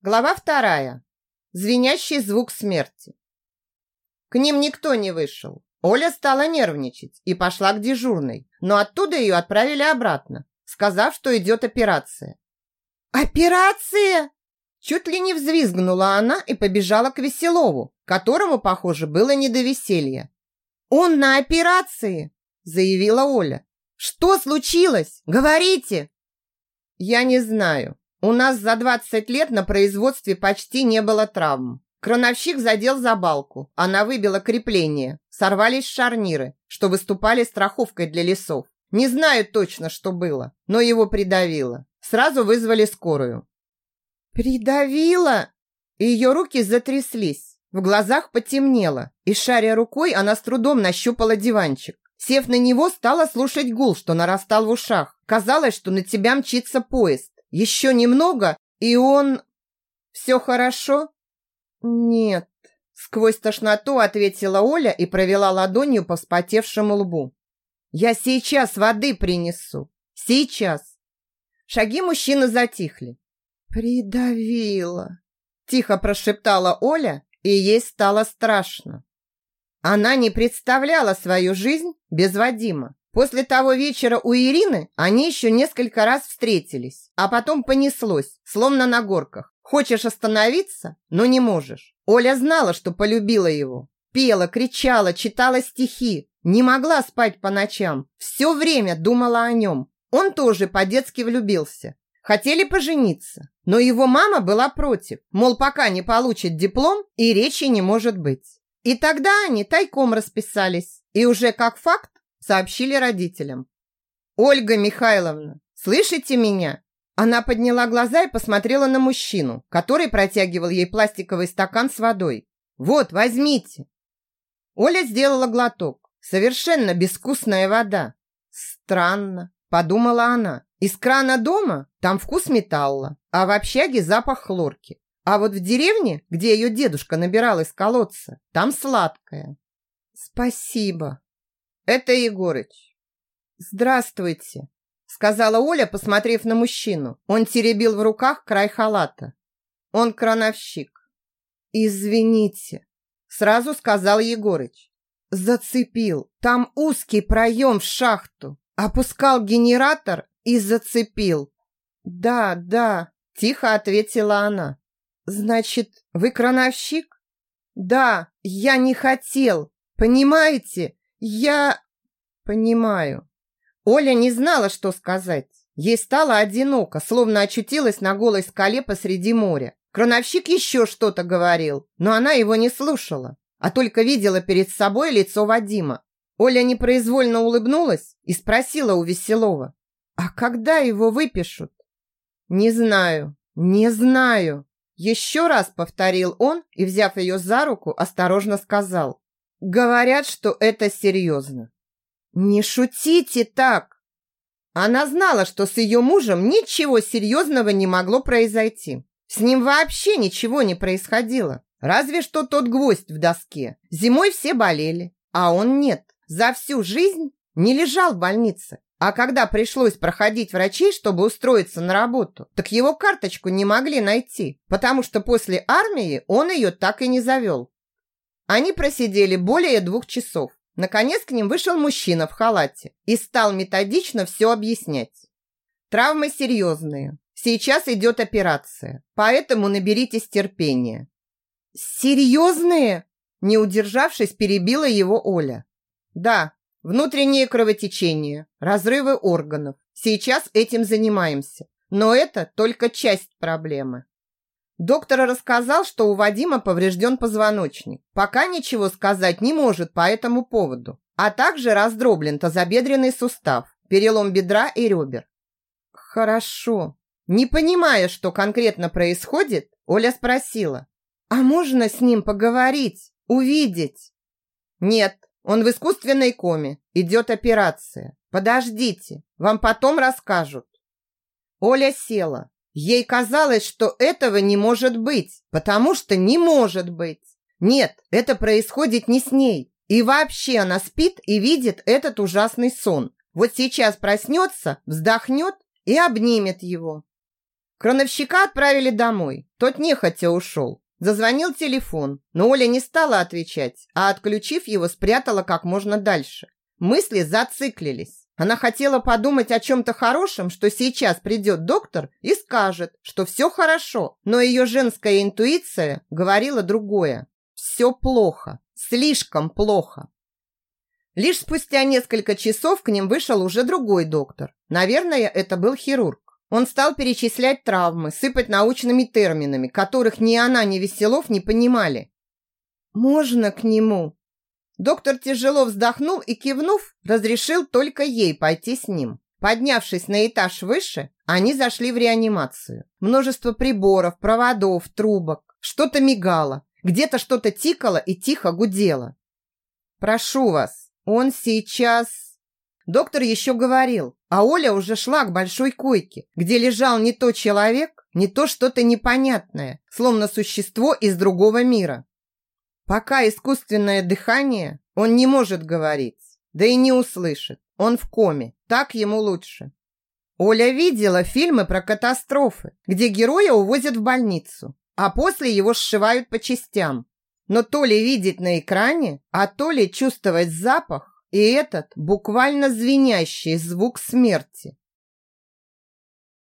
Глава вторая. Звенящий звук смерти. К ним никто не вышел. Оля стала нервничать и пошла к дежурной, но оттуда ее отправили обратно, сказав, что идет операция. «Операция!» Чуть ли не взвизгнула она и побежала к Веселову, которому, похоже, было не до веселья. «Он на операции!» заявила Оля. «Что случилось? Говорите!» «Я не знаю. У нас за 20 лет на производстве почти не было травм. Крановщик задел за балку, она выбила крепление, сорвались шарниры, что выступали страховкой для лесов. Не знаю точно, что было, но его придавило. Сразу вызвали скорую. «Придавило?» Ее руки затряслись, в глазах потемнело, и, шаря рукой, она с трудом нащупала диванчик. Сев на него, стала слушать гул, что нарастал в ушах. Казалось, что на тебя мчится поезд. Еще немного, и он... Все хорошо? Нет. Сквозь тошноту ответила Оля и провела ладонью по вспотевшему лбу. Я сейчас воды принесу. Сейчас. Шаги мужчины затихли. Придавила. Тихо прошептала Оля, и ей стало страшно. Она не представляла свою жизнь без Вадима. После того вечера у Ирины они еще несколько раз встретились, а потом понеслось, словно на горках. Хочешь остановиться, но не можешь. Оля знала, что полюбила его. Пела, кричала, читала стихи. Не могла спать по ночам. Все время думала о нем. Он тоже по-детски влюбился. Хотели пожениться, но его мама была против. Мол, пока не получит диплом, и речи не может быть. И тогда они тайком расписались. И уже как факт сообщили родителям. «Ольга Михайловна, слышите меня?» Она подняла глаза и посмотрела на мужчину, который протягивал ей пластиковый стакан с водой. «Вот, возьмите!» Оля сделала глоток. Совершенно безвкусная вода. «Странно», – подумала она. «Из крана дома там вкус металла, а в общаге запах хлорки. А вот в деревне, где ее дедушка набирал из колодца, там сладкое». «Спасибо», «Это Егорыч». «Здравствуйте», – сказала Оля, посмотрев на мужчину. Он теребил в руках край халата. «Он крановщик». «Извините», – сразу сказал Егорыч. «Зацепил. Там узкий проем в шахту. Опускал генератор и зацепил». «Да, да», – тихо ответила она. «Значит, вы крановщик?» «Да, я не хотел. Понимаете, я понимаю. Оля не знала, что сказать. Ей стало одиноко, словно очутилась на голой скале посреди моря. Крановщик еще что-то говорил, но она его не слушала, а только видела перед собой лицо Вадима. Оля непроизвольно улыбнулась и спросила у Веселова, «А когда его выпишут?» «Не знаю, не знаю», еще раз повторил он и, взяв ее за руку, осторожно сказал, Говорят, что это серьезно. Не шутите так. Она знала, что с ее мужем ничего серьезного не могло произойти. С ним вообще ничего не происходило. Разве что тот гвоздь в доске. Зимой все болели, а он нет. За всю жизнь не лежал в больнице. А когда пришлось проходить врачей, чтобы устроиться на работу, так его карточку не могли найти, потому что после армии он ее так и не завел. Они просидели более двух часов. Наконец к ним вышел мужчина в халате и стал методично все объяснять. Травмы серьезные. Сейчас идет операция, поэтому наберитесь терпения. Серьезные? Не удержавшись, перебила его Оля. Да, внутреннее кровотечение, разрывы органов. Сейчас этим занимаемся. Но это только часть проблемы. Доктор рассказал, что у Вадима поврежден позвоночник. Пока ничего сказать не может по этому поводу. А также раздроблен тазобедренный сустав, перелом бедра и ребер. Хорошо. Не понимая, что конкретно происходит, Оля спросила. А можно с ним поговорить, увидеть? Нет, он в искусственной коме. Идет операция. Подождите, вам потом расскажут. Оля села, Ей казалось, что этого не может быть, потому что не может быть. Нет, это происходит не с ней. И вообще она спит и видит этот ужасный сон. Вот сейчас проснется, вздохнет и обнимет его. Крановщика отправили домой. Тот нехотя ушел. Зазвонил телефон, но Оля не стала отвечать, а отключив его, спрятала как можно дальше. Мысли зациклились. Она хотела подумать о чем-то хорошем, что сейчас придет доктор и скажет, что все хорошо, но ее женская интуиция говорила другое. Все плохо, слишком плохо. Лишь спустя несколько часов к ним вышел уже другой доктор. Наверное, это был хирург. Он стал перечислять травмы, сыпать научными терминами, которых ни она, ни Веселов не понимали. «Можно к нему?» Доктор тяжело вздохнул и, кивнув, разрешил только ей пойти с ним. Поднявшись на этаж выше, они зашли в реанимацию. Множество приборов, проводов, трубок. Что-то мигало, где-то что-то тикало и тихо гудело. «Прошу вас, он сейчас...» Доктор еще говорил, а Оля уже шла к большой койке, где лежал не то человек, не то что-то непонятное, словно существо из другого мира. Пока искусственное дыхание, он не может говорить, да и не услышит. Он в коме, так ему лучше. Оля видела фильмы про катастрофы, где героя увозят в больницу, а после его сшивают по частям. Но то ли видеть на экране, а то ли чувствовать запах и этот буквально звенящий звук смерти.